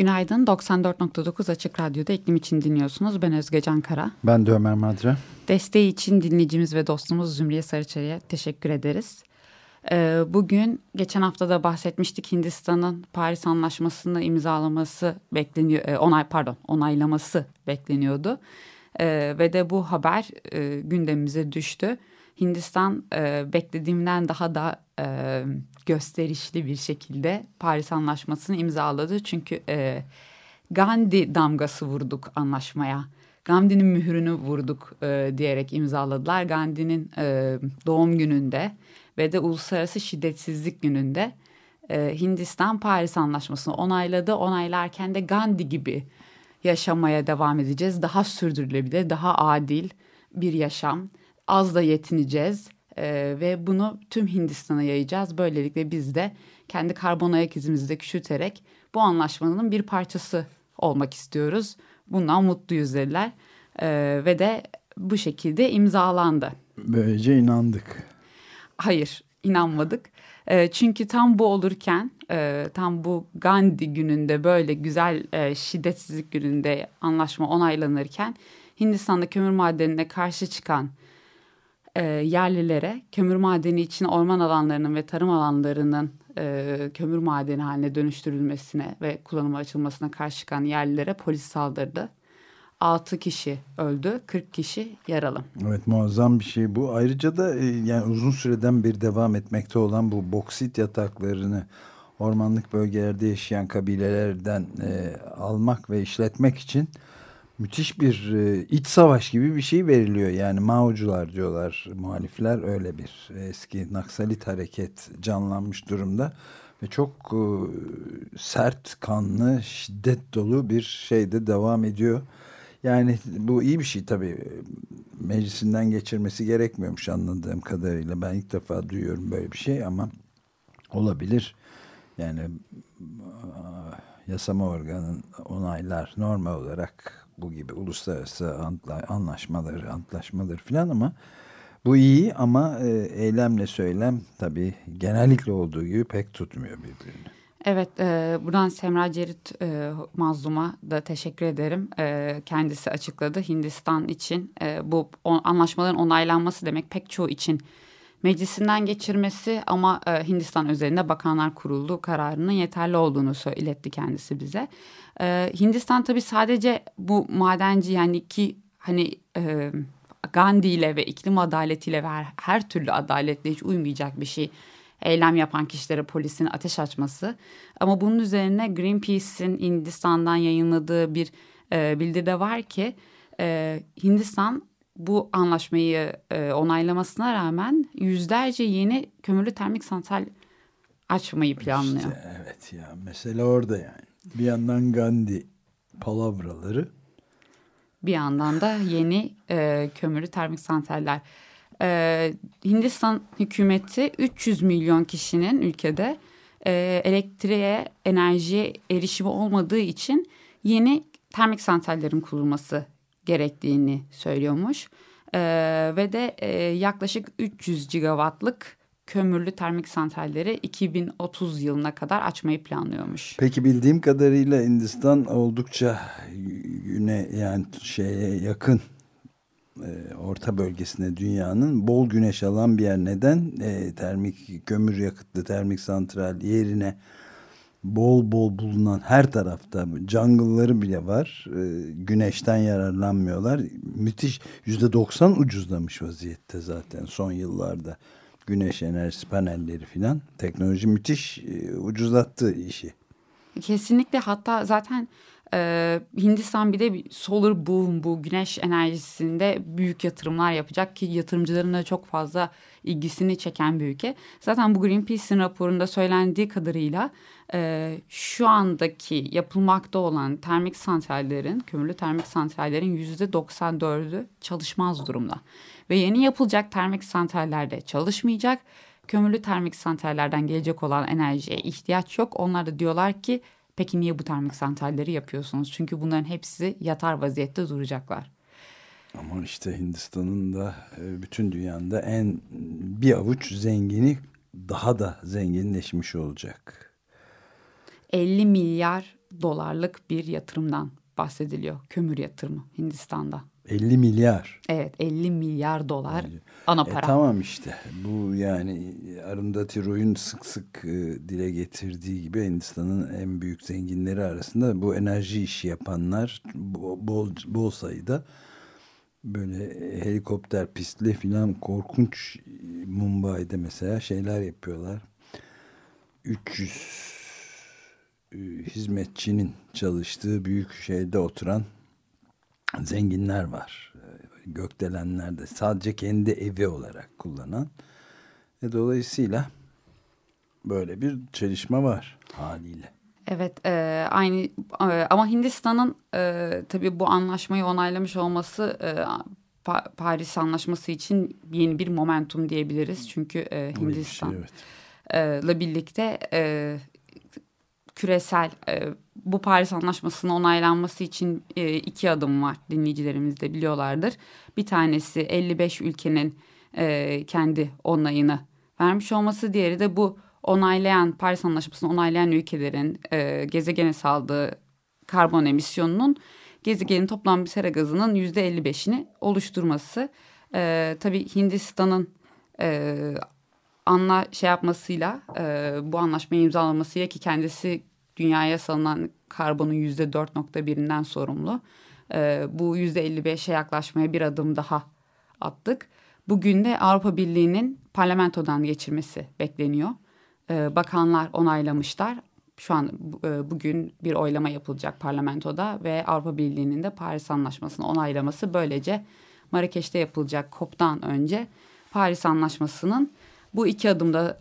Günaydın. 94.9 Açık Radyo'da iklim için dinliyorsunuz. Ben Özge Can Kara. Ben de Ömer Madra. Desteği için dinleyicimiz ve dostumuz Zümriye Sarıçay'a teşekkür ederiz. Ee, bugün geçen hafta da bahsetmiştik Hindistan'ın Paris Anlaşması'nı imzalaması bekleniyor, e, onay pardon onaylaması bekleniyordu. Ee, ve de bu haber e, gündemimize düştü. Hindistan e, beklediğimden daha da gösterişli bir şekilde Paris Anlaşması'nı imzaladı. Çünkü e, Gandhi damgası vurduk anlaşmaya. Gandhi'nin mührünü vurduk e, diyerek imzaladılar. Gandhi'nin e, doğum gününde ve de Uluslararası Şiddetsizlik Günü'nde e, Hindistan Paris Anlaşması'nı onayladı. Onaylarken de Gandhi gibi yaşamaya devam edeceğiz. Daha sürdürülebilir, daha adil bir yaşam. Az da yetineceğiz e, ve bunu tüm Hindistan'a yayacağız. Böylelikle biz de kendi karbon ayak izimizi de küçülterek bu anlaşmanın bir parçası olmak istiyoruz. Bundan mutluyuz dediler e, ve de bu şekilde imzalandı. Böylece inandık. Hayır inanmadık. E, çünkü tam bu olurken e, tam bu Gandhi gününde böyle güzel e, şiddetsizlik gününde anlaşma onaylanırken Hindistan'da kömür madenine karşı çıkan e, yerlilere kömür madeni için orman alanlarının ve tarım alanlarının e, kömür madeni haline dönüştürülmesine ve kullanıma açılmasına karşı çıkan yerlilere polis saldırdı. 6 kişi öldü, 40 kişi yaralı. Evet muazzam bir şey bu. Ayrıca da e, yani uzun süreden bir devam etmekte olan bu boksit yataklarını ormanlık bölgelerde yaşayan kabilelerden e, almak ve işletmek için müthiş bir e, iç savaş gibi bir şey veriliyor. Yani Maocular diyorlar muhalifler öyle bir eski Naksalit hareket canlanmış durumda. Ve çok e, sert, kanlı, şiddet dolu bir şey de devam ediyor. Yani bu iyi bir şey tabii. Meclisinden geçirmesi gerekmiyormuş anladığım kadarıyla. Ben ilk defa duyuyorum böyle bir şey ama olabilir. Yani yasama organın onaylar normal olarak bu gibi uluslararası anlaşmalar, antlaşmalar filan ama bu iyi ama e, eylemle söylem tabii genellikle olduğu gibi pek tutmuyor birbirini. Evet, e, buradan Semra Cerit e, Mazlum'a da teşekkür ederim. E, kendisi açıkladı Hindistan için e, bu on, anlaşmaların onaylanması demek pek çoğu için meclisinden geçirmesi ama e, Hindistan özelinde Bakanlar Kurulu kararının yeterli olduğunu iletti kendisi bize. E, Hindistan tabii sadece bu madenci yani ki hani e, Gandhi ile ve iklim adaletiyle ve her, her türlü adaletle hiç uymayacak bir şey eylem yapan kişilere polisin ateş açması. Ama bunun üzerine Greenpeace'in Hindistan'dan yayınladığı bir e, bildiride var ki e, Hindistan bu anlaşmayı e, onaylamasına rağmen yüzlerce yeni kömürlü termik santral açmayı planlıyor. İşte, evet ya mesele orada yani. Bir yandan Gandhi palavraları. Bir yandan da yeni e, kömürlü termik santraller. E, Hindistan hükümeti 300 milyon kişinin ülkede e, elektriğe, enerjiye erişimi olmadığı için yeni termik santrallerin kurulması gerektiğini söylüyormuş. E, ve de e, yaklaşık 300 gigawattlık kömürlü termik santralleri 2030 yılına kadar açmayı planlıyormuş. Peki bildiğim kadarıyla Hindistan oldukça güne yani şeye yakın e, orta bölgesine dünyanın bol güneş alan bir yer. Neden? E, termik kömür yakıtlı termik santral yerine bol bol bulunan her tarafta jungle'ları bile var. E, güneşten yararlanmıyorlar. Müthiş yüzde doksan ucuzlamış vaziyette zaten son yıllarda. Güneş enerjisi panelleri filan. Teknoloji müthiş e, ucuzlattı işi. Kesinlikle hatta zaten Ee, Hindistan bir de solar boom bu güneş enerjisinde büyük yatırımlar yapacak ki yatırımcıların da çok fazla ilgisini çeken bir ülke. Zaten bu Greenpeace'in raporunda söylendiği kadarıyla e, şu andaki yapılmakta olan termik santrallerin, kömürlü termik santrallerin yüzde 94'ü çalışmaz durumda. Ve yeni yapılacak termik santrallerde çalışmayacak. Kömürlü termik santrallerden gelecek olan enerjiye ihtiyaç yok. Onlar da diyorlar ki Peki niye bu termik santralleri yapıyorsunuz? Çünkü bunların hepsi yatar vaziyette duracaklar. Ama işte Hindistan'ın da e, bütün dünyada en bir avuç zengini daha da zenginleşmiş olacak. 50 milyar dolarlık bir yatırımdan bahsediliyor. Kömür yatırımı Hindistan'da. 50 milyar. Evet 50 milyar dolar ana para. E, tamam işte bu yani Arundhati Roy'un sık sık e, dile getirdiği gibi Hindistan'ın en büyük zenginleri arasında bu enerji işi yapanlar bol, bol sayıda böyle helikopter pistli filan korkunç Mumbai'de mesela şeyler yapıyorlar. 300 e, hizmetçinin çalıştığı büyük şeyde oturan zenginler var. Gökdelenler de sadece kendi evi olarak kullanan. E, dolayısıyla böyle bir çelişme var haliyle. Evet e, aynı e, ama Hindistan'ın e, tabii bu anlaşmayı onaylamış olması e, pa Paris Anlaşması için yeni bir momentum diyebiliriz. Çünkü e, Hindistan'la şey, evet. e, birlikte e, küresel e, bu Paris Anlaşması'nın onaylanması için e, iki adım var dinleyicilerimiz de biliyorlardır. Bir tanesi 55 ülkenin e, kendi onayını vermiş olması. Diğeri de bu onaylayan Paris Anlaşması'nı onaylayan ülkelerin e, gezegene saldığı karbon emisyonunun gezegenin toplam bir sera gazının yüzde 55'ini oluşturması. E, tabii Hindistan'ın e, anla şey yapmasıyla e, bu anlaşmayı imzalamasıyla ki kendisi dünyaya salınan karbonun yüzde 4.1'inden sorumlu. E, bu yüzde 55'e yaklaşmaya bir adım daha attık. Bugün de Avrupa Birliği'nin parlamentodan geçirmesi bekleniyor. E, bakanlar onaylamışlar. Şu an e, bugün bir oylama yapılacak parlamentoda ve Avrupa Birliği'nin de Paris Anlaşması'nı onaylaması böylece Marrakeş'te yapılacak COP'tan önce Paris Anlaşması'nın bu iki adımda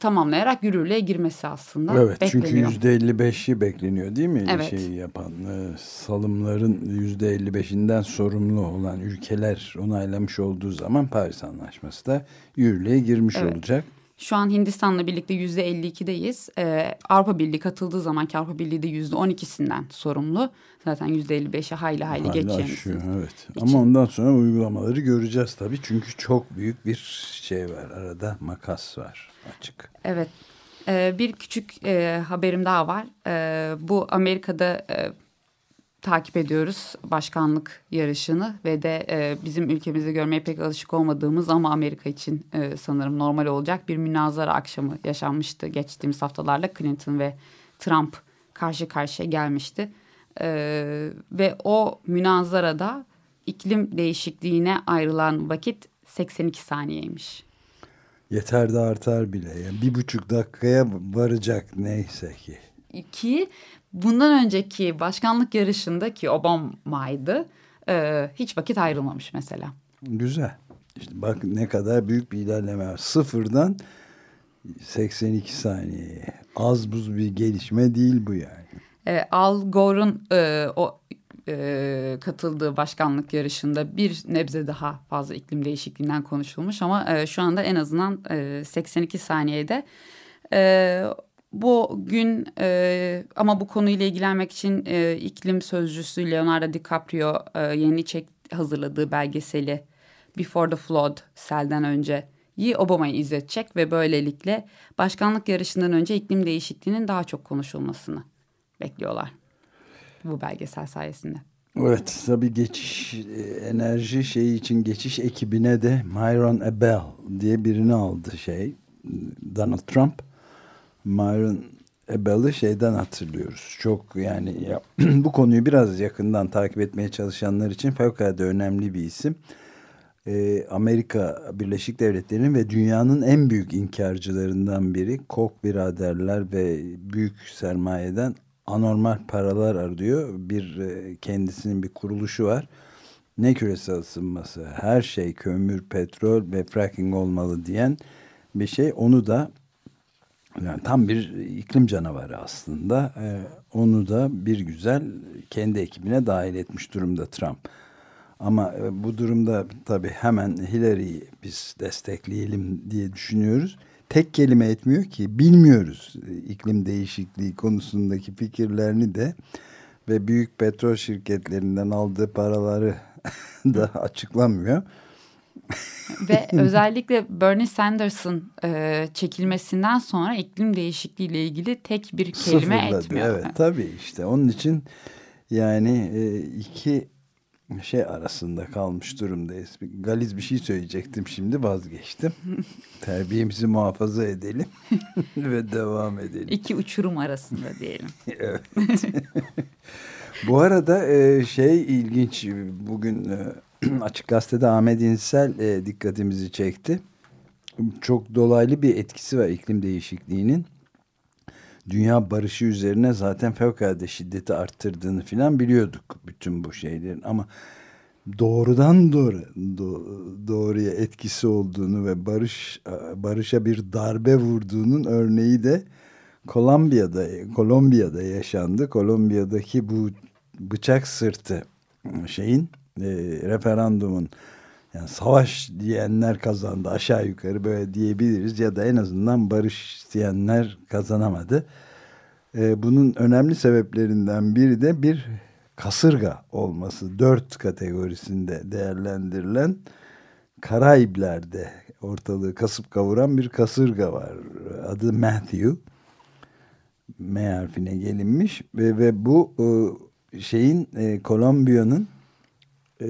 tamamlayarak yürürlüğe girmesi aslında evet, bekleniyor. Çünkü yüzde elli beşi bekleniyor değil mi? Evet. Şeyi yapan e, salımların yüzde elli beşinden sorumlu olan ülkeler onaylamış olduğu zaman Paris Anlaşması da yürürlüğe girmiş evet. olacak. Şu an Hindistan'la birlikte yüzde 52'deyiz. Ee, Avrupa Birliği katıldığı zaman ki Avrupa Birliği de yüzde 12'sinden sorumlu. Zaten yüzde 55'e hayli hayli geçeceğimiz. Evet. İçin. Ama ondan sonra uygulamaları göreceğiz tabii. Çünkü çok büyük bir şey var. Arada makas var açık. Evet. Ee, bir küçük e, haberim daha var. Ee, bu Amerika'da e, takip ediyoruz başkanlık yarışını ve de e, bizim ülkemizde görmeye pek alışık olmadığımız ama Amerika için e, sanırım normal olacak bir münazara akşamı yaşanmıştı geçtiğimiz haftalarla Clinton ve Trump karşı karşıya gelmişti e, ve o münazarada iklim değişikliğine ayrılan vakit 82 saniyeymiş. Yeter de artar bile. Yani bir buçuk dakikaya varacak neyse ki. Ki bundan önceki başkanlık yarışında ki Obama'ydı e, hiç vakit ayrılmamış mesela. Güzel. İşte bak ne kadar büyük bir ilerleme var. Sıfırdan 82 saniye. Az buz bir gelişme değil bu yani. E, Al Gore'un e, o e, katıldığı başkanlık yarışında bir nebze daha fazla iklim değişikliğinden konuşulmuş ama e, şu anda en azından e, 82 saniyede e, bu gün e, ama bu konuyla ilgilenmek için e, iklim sözcüsü Leonardo DiCaprio e, yeni çek hazırladığı belgeseli Before the Flood selden önce yi Obama'yı izletecek ve böylelikle başkanlık yarışından önce iklim değişikliğinin daha çok konuşulmasını bekliyorlar bu belgesel sayesinde. Evet tabii geçiş enerji şeyi için geçiş ekibine de Myron Abel diye birini aldı şey Donald Trump. Myron Abel'i şeyden hatırlıyoruz. Çok yani ya, bu konuyu biraz yakından takip etmeye çalışanlar için fevkalade önemli bir isim. Ee, Amerika Birleşik Devletleri'nin ve dünyanın en büyük inkarcılarından biri Koch biraderler ve büyük sermayeden anormal paralar arıyor. Bir e, kendisinin bir kuruluşu var. Ne küresel ısınması, her şey kömür, petrol ve fracking olmalı diyen bir şey. Onu da yani tam bir iklim canavarı aslında. Ee, onu da bir güzel kendi ekibine dahil etmiş durumda Trump. Ama e, bu durumda tabii hemen Hillary'yi biz destekleyelim diye düşünüyoruz. Tek kelime etmiyor ki bilmiyoruz iklim değişikliği konusundaki fikirlerini de ve büyük petrol şirketlerinden aldığı paraları da açıklamıyor. Ve özellikle Bernie Sanders'ın e, çekilmesinden sonra iklim değişikliği ile ilgili tek bir kelime Sıfırladı. etmiyor. Evet tabii işte onun için yani e, iki şey arasında kalmış durumdayız. Galiz bir şey söyleyecektim şimdi vazgeçtim. Terbiyemizi muhafaza edelim ve devam edelim. İki uçurum arasında diyelim. evet. Bu arada e, şey ilginç bugün e, Açık Gazete'de Ahmet İnsel e, dikkatimizi çekti. Çok dolaylı bir etkisi var iklim değişikliğinin. Dünya barışı üzerine zaten fevkalade şiddeti arttırdığını filan biliyorduk bütün bu şeylerin ama doğrudan doğru do, doğruya etkisi olduğunu ve barış barışa bir darbe vurduğunun örneği de Kolombiya'da Kolombiya'da yaşandı. Kolombiya'daki bu bıçak sırtı şeyin e, referandumun yani savaş diyenler kazandı aşağı yukarı böyle diyebiliriz ya da en azından barış isteyenler kazanamadı. E, bunun önemli sebeplerinden biri de bir kasırga olması. Dört kategorisinde değerlendirilen Karayipler'de ortalığı kasıp kavuran bir kasırga var. Adı Matthew. M harfine gelinmiş ve, ve bu e, şeyin e, Kolombiya'nın e,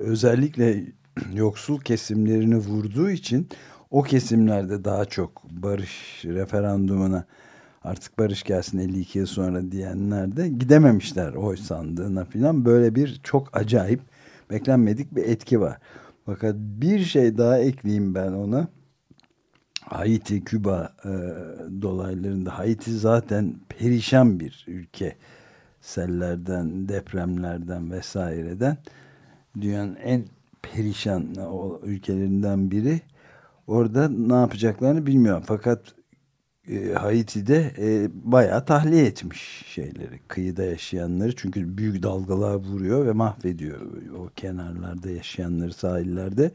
özellikle yoksul kesimlerini vurduğu için o kesimlerde daha çok barış referandumuna artık barış gelsin 52 yıl sonra diyenler de gidememişler oy sandığına filan böyle bir çok acayip beklenmedik bir etki var. Fakat bir şey daha ekleyeyim ben ona. Haiti, Küba e, dolaylarında Haiti zaten perişan bir ülke. Sellerden, depremlerden vesaireden dünyanın en perişan ülkelerinden biri. Orada ne yapacaklarını bilmiyorum. Fakat e, Haiti'de e, bayağı tahliye etmiş şeyleri, kıyıda yaşayanları. Çünkü büyük dalgalar vuruyor ve mahvediyor o kenarlarda yaşayanları sahillerde.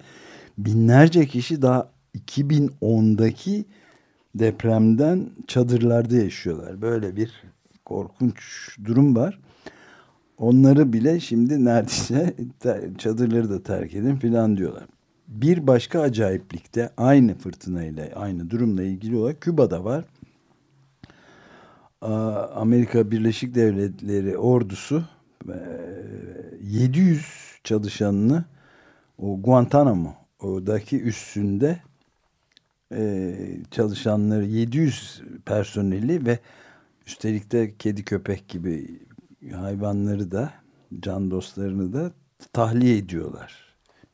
Binlerce kişi daha 2010'daki depremden çadırlarda yaşıyorlar. Böyle bir korkunç durum var. Onları bile şimdi neredeyse çadırları da terk edin filan diyorlar. Bir başka acayiplikte aynı fırtınayla aynı durumla ilgili olarak Küba'da var. Amerika Birleşik Devletleri ordusu 700 çalışanını o Guantanamo'daki üssünde çalışanları 700 personeli ve üstelik de kedi köpek gibi hayvanları da can dostlarını da tahliye ediyorlar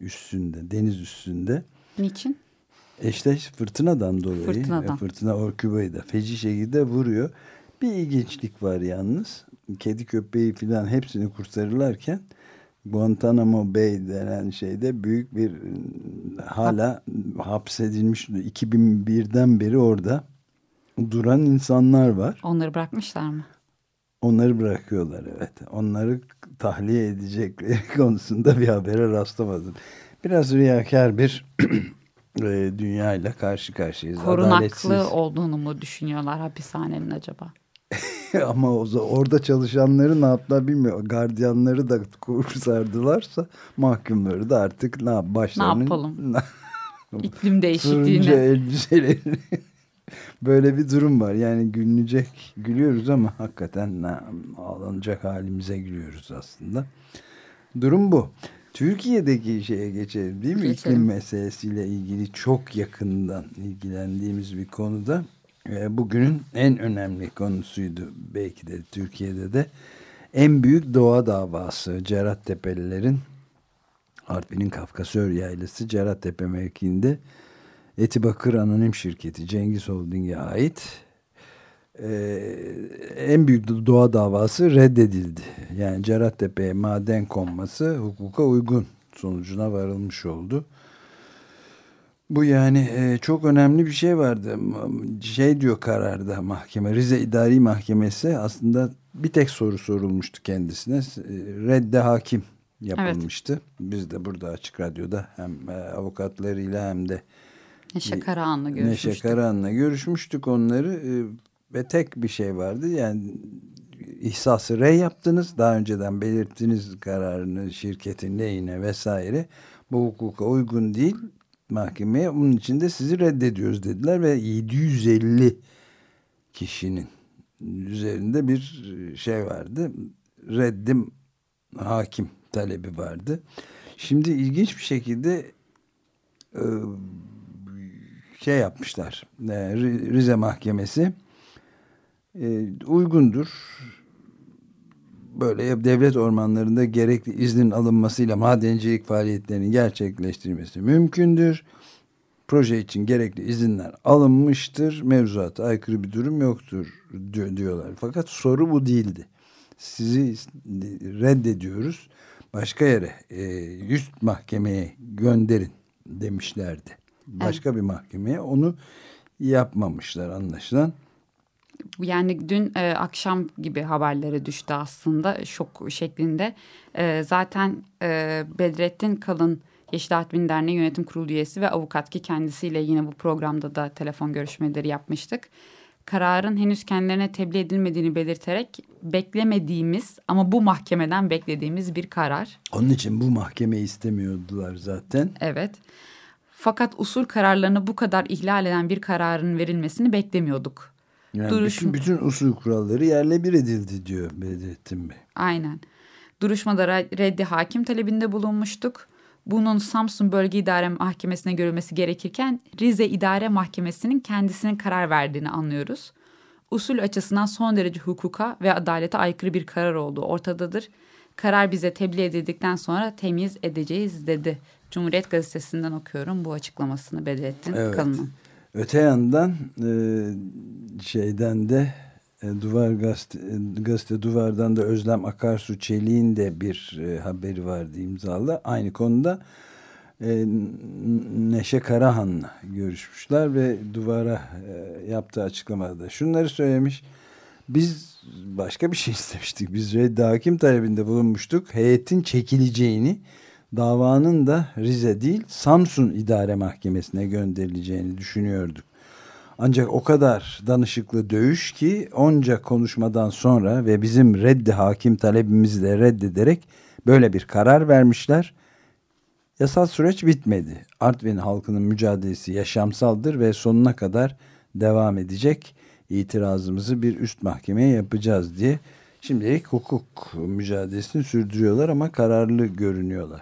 üstünde deniz üstünde. Niçin? E işte fırtınadan dolayı. Fırtınadan. Fırtına Orkuba'yı da feci şekilde vuruyor. Bir ilginçlik var yalnız. Kedi köpeği filan hepsini kurtarırlarken Guantanamo Bay denen şeyde büyük bir hala hapsedilmiş 2001'den beri orada duran insanlar var. Onları bırakmışlar mı? Onları bırakıyorlar evet. Onları tahliye edecekleri konusunda bir habere rastlamadım. Biraz riyakar bir e, dünyayla karşı karşıyayız. Korunaklı Adaletsiz. olduğunu mu düşünüyorlar hapishanenin acaba? Ama o, orada çalışanları ne yaptılar bilmiyorum. Gardiyanları da kurtardılarsa mahkumları da artık ne başlarının... Ne yapalım? İklim değişikliğine. Turuncu elbiselerini Böyle bir durum var. Yani gülünecek, gülüyoruz ama hakikaten ağlanacak halimize gülüyoruz aslında. Durum bu. Türkiye'deki şeye geçelim değil mi? Geçelim. İklim meselesiyle ilgili çok yakından ilgilendiğimiz bir konuda. E, bugünün en önemli konusuydu belki de Türkiye'de de. En büyük doğa davası Cerat Tepelilerin Artvin'in Kafkasör Yaylası Cerattepe mevkiinde Etibakır Anonim Şirketi Cengiz Holding'e ait e, en büyük doğa davası reddedildi. Yani Cerattepe'ye maden konması hukuka uygun sonucuna varılmış oldu. Bu yani e, çok önemli bir şey vardı. Şey diyor kararda mahkeme, Rize İdari Mahkemesi aslında bir tek soru sorulmuştu kendisine. E, redde hakim yapılmıştı. Evet. Biz de burada Açık Radyo'da hem e, avukatlarıyla hem de Neşe Karahan'la görüşmüştük. Neşe Karahan'la görüşmüştük onları e, ve tek bir şey vardı yani ihsası rey yaptınız. Daha önceden belirttiniz kararını şirketin lehine vesaire. Bu hukuka uygun değil mahkemeye. Bunun için de sizi reddediyoruz dediler ve 750 kişinin üzerinde bir şey vardı. Reddim hakim talebi vardı. Şimdi ilginç bir şekilde e, şey yapmışlar. E, Rize Mahkemesi e, uygundur. Böyle devlet ormanlarında gerekli iznin alınmasıyla madencilik faaliyetlerinin gerçekleştirilmesi mümkündür. Proje için gerekli izinler alınmıştır. Mevzuata aykırı bir durum yoktur diyorlar. Fakat soru bu değildi. Sizi reddediyoruz. Başka yere e, üst mahkemeye gönderin demişlerdi. Başka evet. bir mahkemeye onu yapmamışlar anlaşılan yani dün e, akşam gibi haberlere düştü aslında şok şeklinde. E, zaten e, Bedrettin Kalın Yeşil Hatmin Derneği Yönetim Kurulu üyesi ve avukat ki kendisiyle yine bu programda da telefon görüşmeleri yapmıştık. Kararın henüz kendilerine tebliğ edilmediğini belirterek beklemediğimiz ama bu mahkemeden beklediğimiz bir karar. Onun için bu mahkemeyi istemiyordular zaten. Evet. Fakat usul kararlarını bu kadar ihlal eden bir kararın verilmesini beklemiyorduk yani Duruşma... bütün, bütün usul kuralları yerle bir edildi diyor Bedrettin Bey. Aynen. Duruşmada reddi hakim talebinde bulunmuştuk. Bunun Samsun Bölge İdare Mahkemesi'ne görülmesi gerekirken Rize İdare Mahkemesi'nin kendisinin karar verdiğini anlıyoruz. Usul açısından son derece hukuka ve adalete aykırı bir karar olduğu ortadadır. Karar bize tebliğ edildikten sonra temiz edeceğiz dedi. Cumhuriyet Gazetesi'nden okuyorum bu açıklamasını Bedrettin evet. Kalın'ın. Öte yandan e, şeyden de e, Duvar gazete, e, gazete Duvar'dan da Özlem Akarsu Çelik'in de bir e, haberi vardı imzalı. Aynı konuda e, Neşe Karahan'la görüşmüşler ve Duvar'a e, yaptığı açıklamada şunları söylemiş. Biz başka bir şey istemiştik. Biz reddi hakim talebinde bulunmuştuk. Heyetin çekileceğini davanın da Rize değil Samsun İdare Mahkemesi'ne gönderileceğini düşünüyorduk. Ancak o kadar danışıklı dövüş ki onca konuşmadan sonra ve bizim reddi hakim talebimizi de reddederek böyle bir karar vermişler. Yasal süreç bitmedi. Artvin halkının mücadelesi yaşamsaldır ve sonuna kadar devam edecek. İtirazımızı bir üst mahkemeye yapacağız diye şimdilik hukuk mücadelesini sürdürüyorlar ama kararlı görünüyorlar.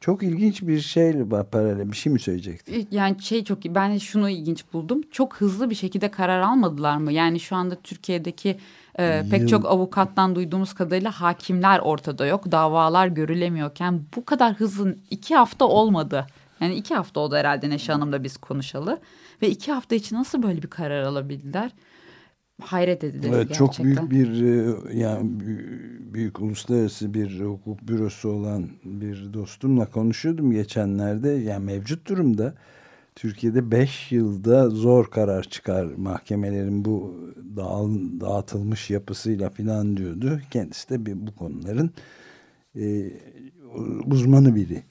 Çok ilginç bir şey var paralel bir şey mi söyleyecektin? Yani şey çok ben şunu ilginç buldum. Çok hızlı bir şekilde karar almadılar mı? Yani şu anda Türkiye'deki e, pek çok avukattan duyduğumuz kadarıyla hakimler ortada yok. Davalar görülemiyorken bu kadar hızlı iki hafta olmadı. Yani iki hafta oldu herhalde Neşe Hanım'la biz konuşalı. Ve iki hafta için nasıl böyle bir karar alabildiler? Hayret edilesi evet, gerçekten. Çok büyük bir e, yani büyük uluslararası bir hukuk bürosu olan bir dostumla konuşuyordum geçenlerde. Yani mevcut durumda Türkiye'de beş yılda zor karar çıkar mahkemelerin bu dağıtılmış yapısıyla filan diyordu. Kendisi de bir, bu konuların e, uzmanı biri.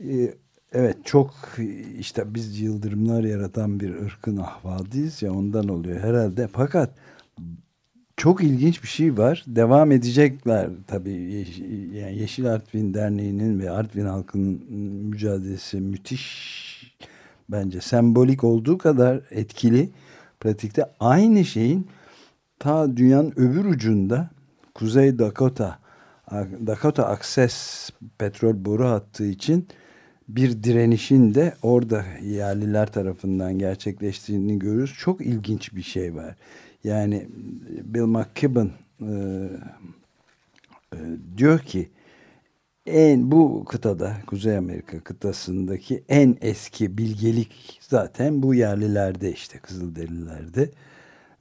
E, Evet çok işte biz yıldırımlar yaratan bir ırkın ahvadıyız ya ondan oluyor herhalde. Fakat çok ilginç bir şey var. Devam edecekler tabii. Yani Yeşil Artvin Derneği'nin ve Artvin halkının mücadelesi müthiş bence sembolik olduğu kadar etkili. Pratikte aynı şeyin ta dünyanın öbür ucunda Kuzey Dakota Dakota Access petrol boru hattı için bir direnişin de orada yerliler tarafından gerçekleştiğini görüyoruz. Çok ilginç bir şey var. Yani Bill McKibben e, e, diyor ki en bu kıtada Kuzey Amerika kıtasındaki en eski bilgelik zaten bu yerlilerde işte Kızılderililerde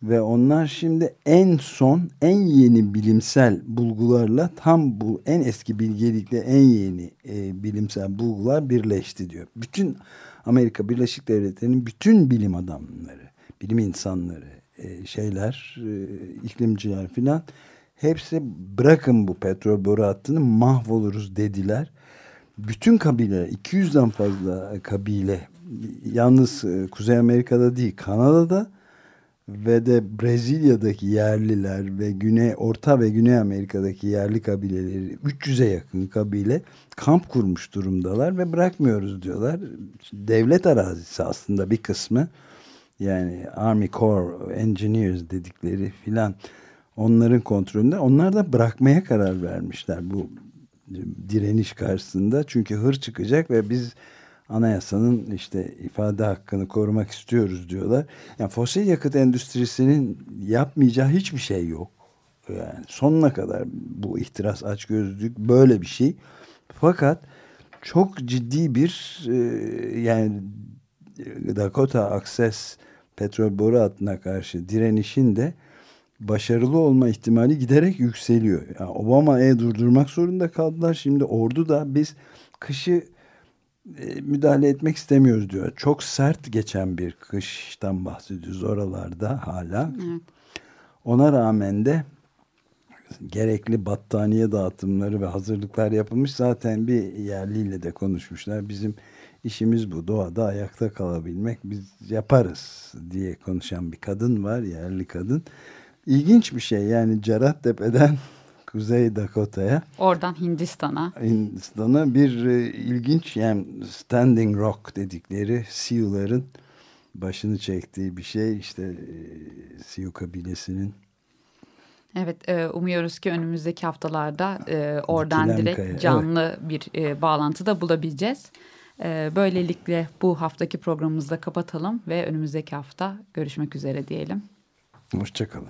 Ve onlar şimdi en son, en yeni bilimsel bulgularla tam bu en eski bilgelikle en yeni e, bilimsel bulgular birleşti diyor. Bütün Amerika Birleşik Devletleri'nin bütün bilim adamları, bilim insanları, e, şeyler, e, iklimciler filan hepsi bırakın bu petrol boru hattını mahvoluruz dediler. Bütün kabileler, 200'den fazla kabile, yalnız e, Kuzey Amerika'da değil, Kanada'da ve de Brezilya'daki yerliler ve Güney Orta ve Güney Amerika'daki yerli kabileleri 300'e yakın kabile kamp kurmuş durumdalar ve bırakmıyoruz diyorlar. Devlet arazisi aslında bir kısmı yani Army Corps Engineers dedikleri filan onların kontrolünde. Onlar da bırakmaya karar vermişler bu direniş karşısında. Çünkü hır çıkacak ve biz anayasanın işte ifade hakkını korumak istiyoruz diyorlar. Yani fosil yakıt endüstrisinin yapmayacağı hiçbir şey yok. Yani sonuna kadar bu ihtiras açgözlülük böyle bir şey. Fakat çok ciddi bir e, yani Dakota Access petrol boru hattına karşı direnişin de başarılı olma ihtimali giderek yükseliyor. Yani Obama'ya durdurmak zorunda kaldılar. Şimdi ordu da biz kışı e, müdahale etmek istemiyoruz diyor. Çok sert geçen bir kıştan bahsediyoruz oralarda hala. Evet. Ona rağmen de gerekli battaniye dağıtımları ve hazırlıklar yapılmış. Zaten bir yerliyle de konuşmuşlar. Bizim işimiz bu. Doğada ayakta kalabilmek. Biz yaparız diye konuşan bir kadın var. Yerli kadın. İlginç bir şey. Yani Cerattepe'den Kuzey Dakota'ya. Oradan Hindistan'a. Hindistan'a bir e, ilginç yani Standing Rock dedikleri Sioux'ların başını çektiği bir şey. işte e, Sioux kabilesinin. Evet e, umuyoruz ki önümüzdeki haftalarda e, oradan Dikilen direkt kaya. canlı evet. bir e, bağlantıda bulabileceğiz. E, böylelikle bu haftaki programımızı da kapatalım ve önümüzdeki hafta görüşmek üzere diyelim. Hoşçakalın.